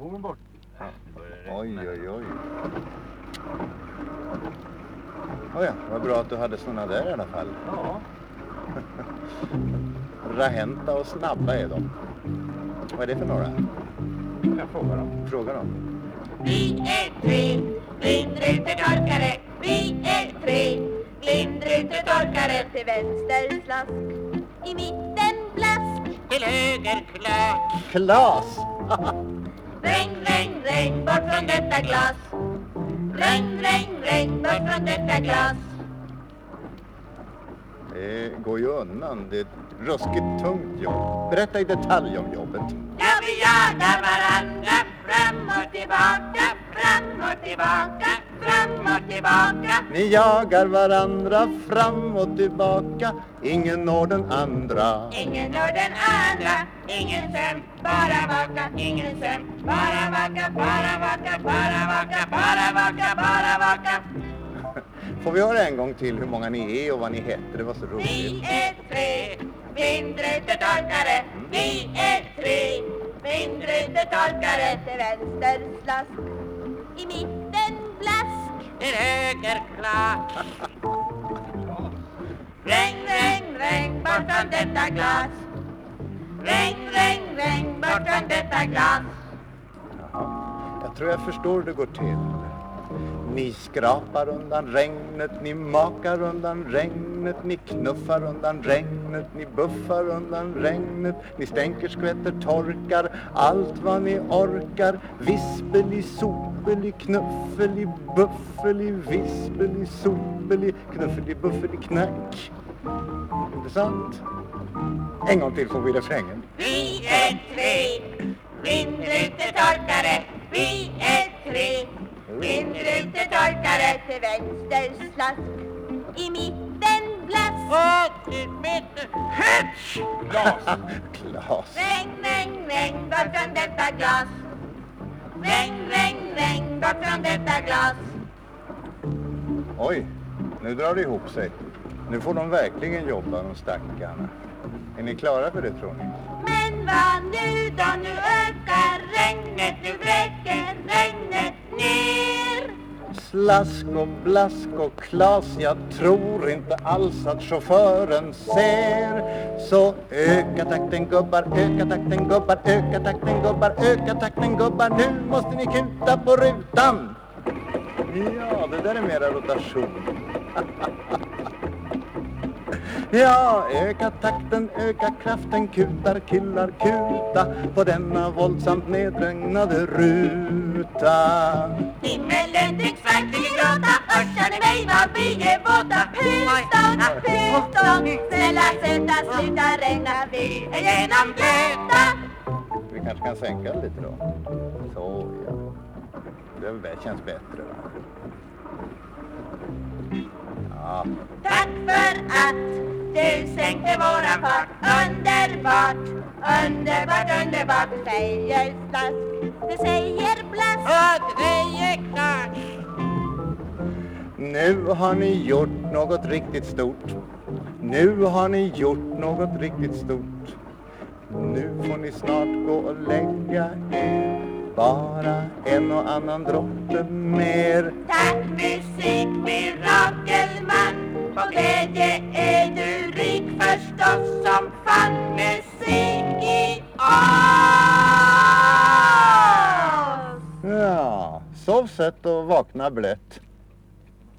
Regnbågen bort. Ja, Oj, oj, oj. Oh ja, vad bra att du hade såna där i alla fall. Ja, Rahenta och snabba är de. Vad är det för några? jag fråga dem. Fråga dem. Vi är tre vindrutetorkare. Vi är tre vindrutetorkare. Till vänster slask, i mitten blask. Till höger klök. Klas! detta glas. Regn, regn, regn bort från detta glas. Det går ju undan. Det är ett ruskigt tungt jobb. Berätta i detalj om jobbet. Ja, vi jagar varandra fram och tillbaka, fram och tillbaka, fram och tillbaka. Ni jagar varandra fram och tillbaka. Ingen når den andra. Ingen når den andra, ingen sömn, bara vaka, ingen sömn, bara vaka, bara vaka, bara vaka, bara vaka, bara vaka. Får vi höra en gång till hur många ni är och vad ni heter? Det var så Vi roligt. är tre vindrutetorkare, vi är tre vindrutetorkare. Till vänster slask, i mitten blask. Till höger klak. Regn, regn, regn bort från detta glas. Regn, regn, regn bort från detta glas. Jaha. Jag tror jag förstår hur det går till. Ni skrapar undan regnet, ni makar undan regnet, ni knuffar undan regnet, ni buffar undan regnet, ni stänker, skvätter, torkar allt vad ni orkar. Vispeli, sopeli, knuffeli, buffeli, vispeli, sopeli, knuffeli, buffeli, knack. Inte sant? En gång till får vi refrängen. Vi är tre vindrutetorkare. Vi är tre vindrutetorkare. Till vänster slask, i mitten blask. Och till mitten höts! Glas! Klas. Regn, regn, regn bort från detta glas. Regn, regn, regn bort från detta glas. Oj, nu drar det ihop sig. Nu får de verkligen jobba, de stackarna. Är ni klara för det tror ni? Men vad nu då, nu ökar regnet, nu vräker regnet. Slask och blask och klas, jag tror inte alls att chauffören ser. Så öka takten gubbar, öka takten gubbar, öka takten gubbar, öka takten gubbar. Nu måste ni kuta på rutan. Ja, det där är mera rotation. Ja, öka takten, öka kraften, kutar killar kuta på denna våldsamt nedregnade ruta. Himmelen tycks verkligen gråta Hörsar ni mig är våta Huston, Huston Snälla söta sluta regna Vi är genomblöta Vi kanske kan sänka lite då. Så ja. Det känns bättre va? Ja, Tack för att du sänkte våran fart Underbart, underbart, underbart Du säger slask, du säger blask Och säger klart nu har ni gjort något riktigt stort. Nu har ni gjort något riktigt stort. Nu får ni snart gå och lägga er. Bara en och annan droppe mer. Tack musik, sov sött och vakna blött.